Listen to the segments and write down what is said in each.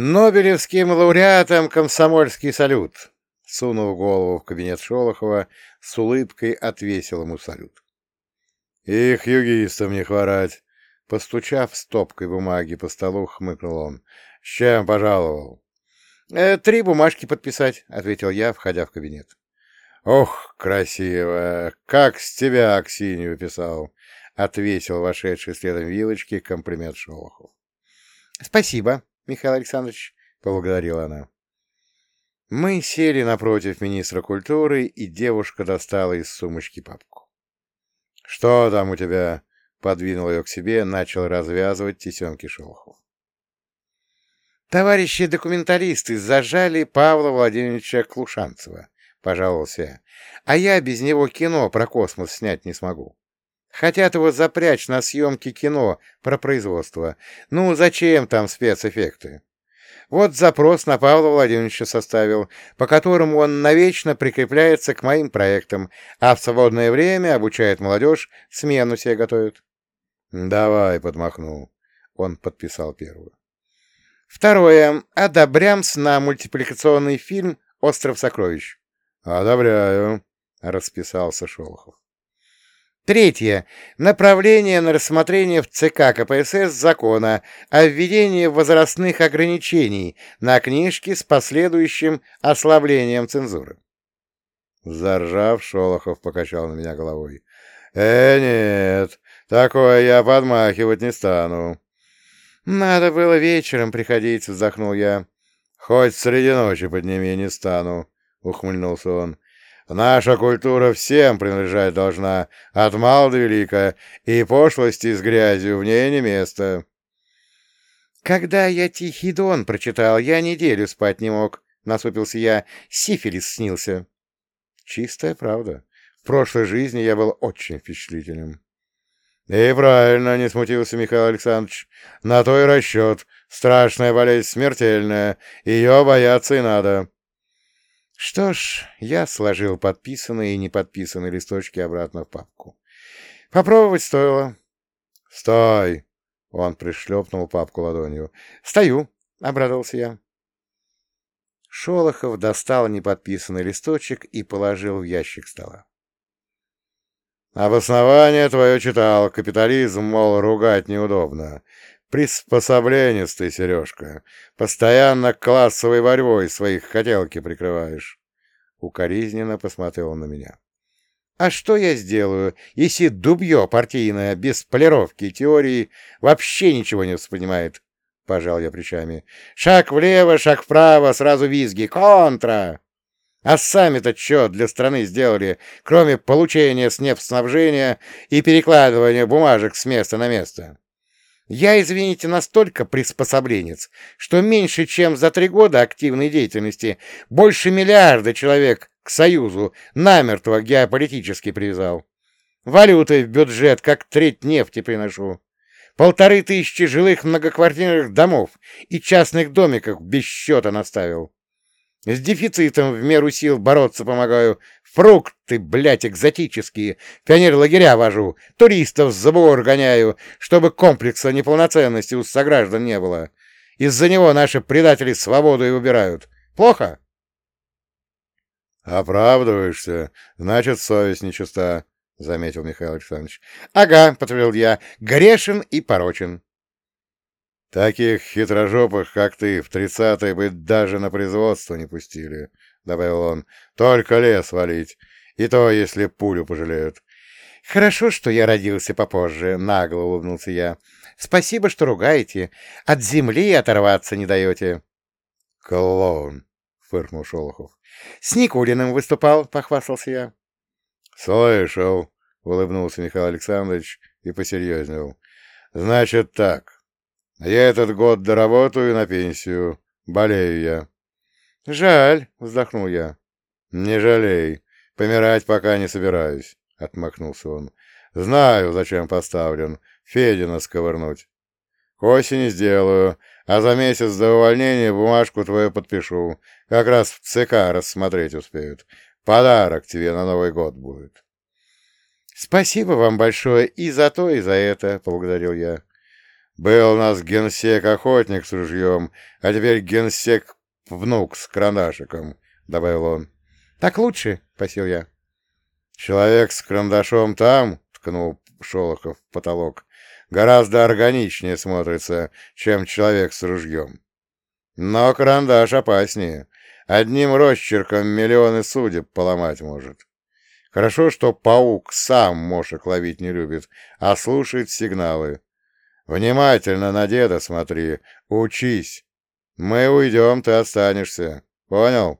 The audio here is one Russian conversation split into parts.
Нобелевским лауреатам комсомольский салют! Сунув голову в кабинет Шолохова, с улыбкой отвесил ему салют. Их югистам не хворать! Постучав стопкой бумаги по столу, хмыкнул он. — С чем пожаловал? «Э, — Три бумажки подписать, — ответил я, входя в кабинет. — Ох, красиво! Как с тебя Аксинью писал! — отвесил вошедший следом вилочки комплимент Шолохов. — Спасибо, Михаил Александрович, — поблагодарила она. Мы сели напротив министра культуры, и девушка достала из сумочки папку. — Что там у тебя? — подвинул ее к себе, начал развязывать тесемки Шолохов. «Товарищи документалисты зажали Павла Владимировича Клушанцева», — пожаловался я. «А я без него кино про космос снять не смогу. Хотят его запрячь на съемки кино про производство. Ну, зачем там спецэффекты? Вот запрос на Павла Владимировича составил, по которому он навечно прикрепляется к моим проектам, а в свободное время обучает молодежь, смену себе готовит. «Давай», — подмахнул. Он подписал первую. Второе. Одобрямс на мультипликационный фильм «Остров сокровищ». «Одобряю», — расписался Шолохов. Третье. Направление на рассмотрение в ЦК КПСС закона о введении возрастных ограничений на книжки с последующим ослаблением цензуры. Заржав, Шолохов покачал на меня головой. «Э, нет, такое я подмахивать не стану». «Надо было вечером приходить», — вздохнул я. «Хоть среди ночи подними, не стану», — ухмыльнулся он. Наша культура всем принадлежать должна, от мала до велика, и пошлости с грязью в ней не место. Когда я Тихий Дон прочитал, я неделю спать не мог, — насупился я, — сифилис снился. Чистая правда. В прошлой жизни я был очень впечатлительным. И правильно, не смутился Михаил Александрович. На то и расчет. Страшная болезнь, смертельная. Ее бояться и надо. Что ж, я сложил подписанные и неподписанные листочки обратно в папку. Попробовать стоило. «Стой!» — он пришлепнул папку ладонью. «Стою!» — обрадовался я. Шолохов достал неподписанный листочек и положил в ящик стола. «Обоснование твое читал. Капитализм, мол, ругать неудобно. Приспособленец ты, Сережка. Постоянно классовой борьбой своих хотелки прикрываешь. Укоризненно посмотрел на меня. А что я сделаю, если дубье партийное, без полировки и теории, вообще ничего не воспринимает? Пожал я плечами. Шаг влево, шаг вправо, сразу визги. Контра! А сами-то что для страны сделали, кроме получения снабжения и перекладывания бумажек с места на место? Я, извините, настолько приспособленец, что меньше чем за три года активной деятельности больше миллиарда человек к Союзу намертво геополитически привязал. Валютой в бюджет как треть нефти приношу. Полторы тысячи жилых многоквартирных домов и частных домиков без счета наставил. С дефицитом в меру сил бороться помогаю. Фрукты, блядь, экзотические. Пионер-лагеря вожу. Туристов за бугор гоняю, чтобы комплекса неполноценности у сограждан не было. Из-за него наши предатели свободу и убирают. Плохо? «Оправдываешься, значит, совесть нечиста», — заметил Михаил Александрович. «Ага», — подтвердил я, — «грешен и порочен». «Таких хитрожопых, как ты, в тридцатые бы даже на производство не пустили», — добавил он. «Только лес валить, и то, если пулю пожалеют». «Хорошо, что я родился попозже», — нагло улыбнулся я. «Спасибо, что ругаете. От земли оторваться не даете». «Клоун», — фыркнул Шолохов. «С Никулиным выступал», — похвастался я. «Слышал», — улыбнулся Михаил Александрович и посерьезнел. «Значит так». Я этот год доработаю на пенсию. Болею я. — Жаль, — вздохнул я. — Не жалей. Помирать пока не собираюсь, — отмахнулся он. — Знаю, зачем поставлен. Федина сковырнуть. К осени сделаю, а за месяц до увольнения бумажку твою подпишу. Как раз в ЦК рассмотреть успеют. Подарок тебе на Новый год будет. — Спасибо вам большое и за то, и за это, — поблагодарил я. Был у нас генсек-охотник с ружьем, а теперь генсек-внук с карандашиком, — добавил он. — Так лучше, — просил я. — Человек с карандашом там, — ткнул Шолохов в потолок, — гораздо органичнее смотрится, чем человек с ружьем. Но карандаш опаснее. Одним росчерком миллионы судеб поломать может. Хорошо, что паук сам мошек ловить не любит, а слушает сигналы. Внимательно на деда смотри, учись. Мы уйдем, ты останешься. Понял?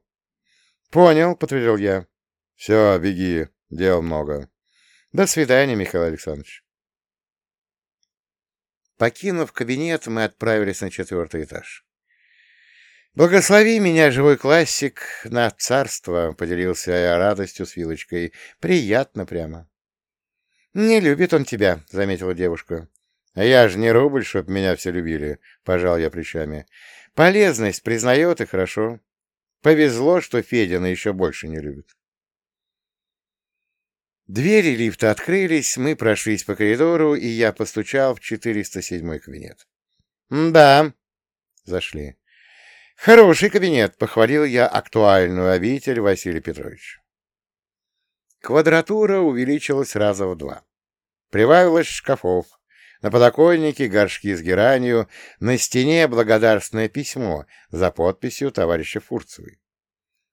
Понял, подтвердил я. Все, беги, дел много. До свидания, Михаил Александрович. Покинув кабинет, мы отправились на четвертый этаж. «Благослови меня, живой классик, на царство!» — поделился я радостью с Вилочкой. «Приятно прямо». «Не любит он тебя», — заметила девушка. «А я же не рубль, чтоб меня все любили», — пожал я плечами. «Полезность признает и хорошо. Повезло, что Федина еще больше не любит». Двери лифта открылись, мы прошлись по коридору, и я постучал в 407 кабинет. «Да», — зашли. «Хороший кабинет», — похвалил я актуальную обитель Василия Петровича. Квадратура увеличилась раза в два. Прибавилось шкафов. На подоконнике горшки с геранью, на стене благодарственное письмо за подписью товарища Фурцевой.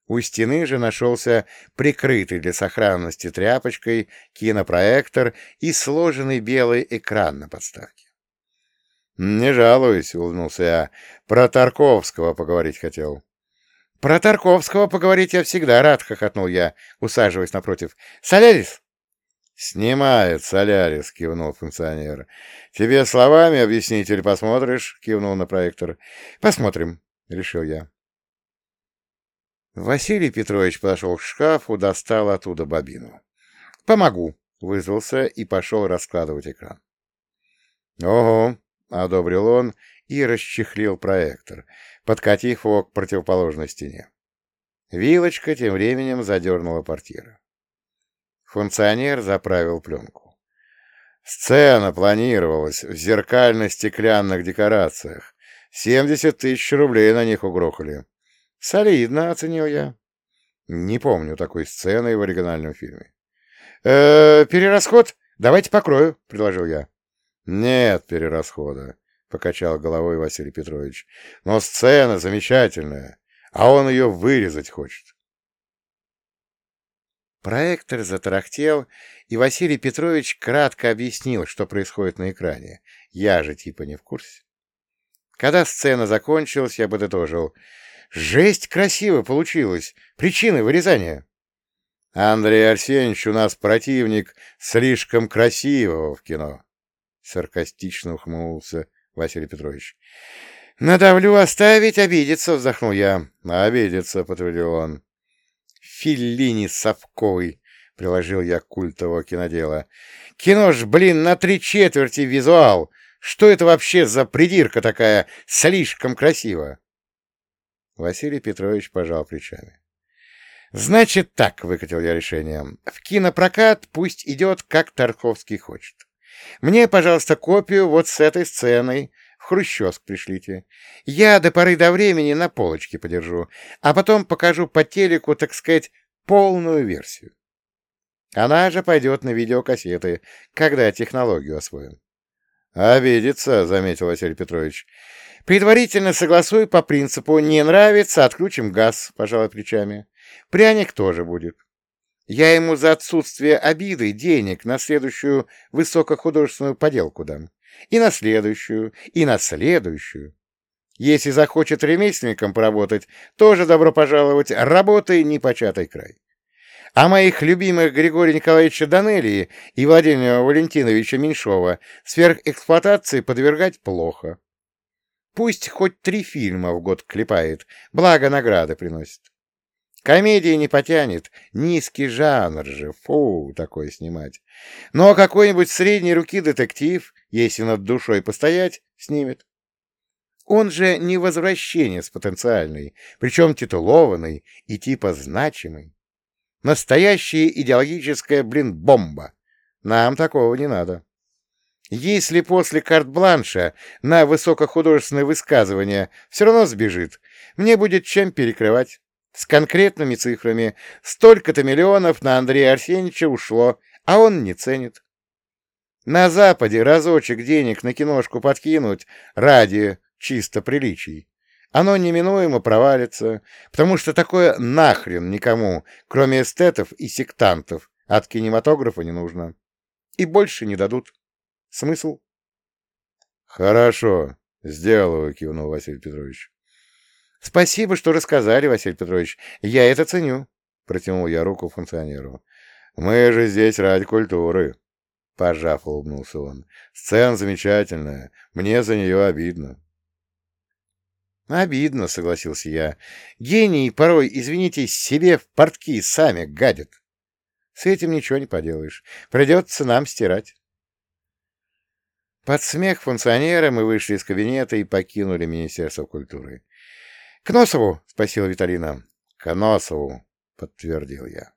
У стены же нашелся прикрытый для сохранности тряпочкой кинопроектор и сложенный белый экран на подставке. «Не жалуюсь», — улыбнулся я. «Про Тарковского поговорить хотел». «Про Тарковского поговорить я всегда рад», — хохотнул я, усаживаясь напротив. «Солярис?» «Снимает Солярис», — кивнул функционер. «Тебе словами объяснить или посмотришь?» — кивнул на проектор. «Посмотрим», — решил я. Василий Петрович подошел к шкафу, достал оттуда бобину. «Помогу», — вызвался и пошел раскладывать экран. «Ого, — одобрил он и расчехлил проектор, подкатив его к противоположной стене. Вилочка тем временем задернула портьеры. Функционер заправил пленку. Сцена планировалась в зеркально-стеклянных декорациях. Семьдесят тысяч рублей на них угрохали. Солидно, оценил я. Не помню такой сцены в оригинальном фильме. «Э -э, «Перерасход? Давайте покрою», — предложил я. «Нет перерасхода», — покачал головой Василий Петрович. «Но сцена замечательная, а он ее вырезать хочет». Проектор затарахтел, и Василий Петрович кратко объяснил, что происходит на экране. Я же типа не в курсе. Когда сцена закончилась, я подытожил. «Жесть красиво получилось! Причины вырезания!» «Андрей Арсеньевич у нас противник слишком красивого в кино», Саркастично ухмылся Василий Петрович. «Надавлю оставить, обидеться», — вздохнул я. «Обидеться», — подтвердил он. «Филини совковый», — приложил я культового кинодела. «Кино ж, блин, на три четверти визуал. Что это вообще за придирка такая? Слишком красиво». Василий Петрович пожал плечами. «Значит так», — выкатил я решение. «В кинопрокат пусть идет, как Тарковский хочет. Мне, пожалуйста, копию вот с этой сценой. Хрущевск пришлите. Я до поры до времени на полочке подержу, а потом покажу по телеку, так сказать, полную версию. Она же пойдет на видеокассеты, когда технологию освоим. — Обидится, — заметил Василий Петрович. — Предварительно согласуй по принципу «не нравится, отключим газ», — пожалуй, плечами. Пряник тоже будет. Я ему за отсутствие обиды денег на следующую высокохудожественную поделку дам. И на следующую, и на следующую. Если захочет ремесленником поработать, тоже добро пожаловать, работай непочатый край. А моих любимых Григория Николаевича Данелии и Владимира Валентиновича Меньшова сверхэксплуатации подвергать плохо. Пусть хоть три фильма в год клепает, благо награды приносит. Комедии не потянет, низкий жанр же, фу, такое снимать. Но какой-нибудь средней руки детектив, если над душой постоять, снимет. Он же не возвращенец потенциальный, причем титулованный и типа значимый. Настоящая идеологическая, блин, бомба. Нам такого не надо. Если после карт-бланша на высокохудожественное высказывание все равно сбежит, мне будет чем перекрывать. С конкретными цифрами. Столько-то миллионов на Андрея Арсеньевича ушло, а он не ценит. На Западе разочек денег на киношку подкинуть ради чисто приличий. Оно неминуемо провалится, потому что такое нахрен никому, кроме эстетов и сектантов, от кинематографа не нужно. И больше не дадут. Смысл? — Хорошо, сделаю, — кивнул Василий Петрович. — Спасибо, что рассказали, Василий Петрович. Я это ценю, — протянул я руку функционеру. — Мы же здесь ради культуры, — пожав, улыбнулся он. — Сцена замечательная. Мне за нее обидно. — Обидно, — согласился я. — Гении порой, извините, себе в портки сами гадят. С этим ничего не поделаешь. Придется нам стирать. Под смех функционера мы вышли из кабинета и покинули Министерство культуры. — К Носову! — спросила Виталина. — К Носову! — подтвердил я.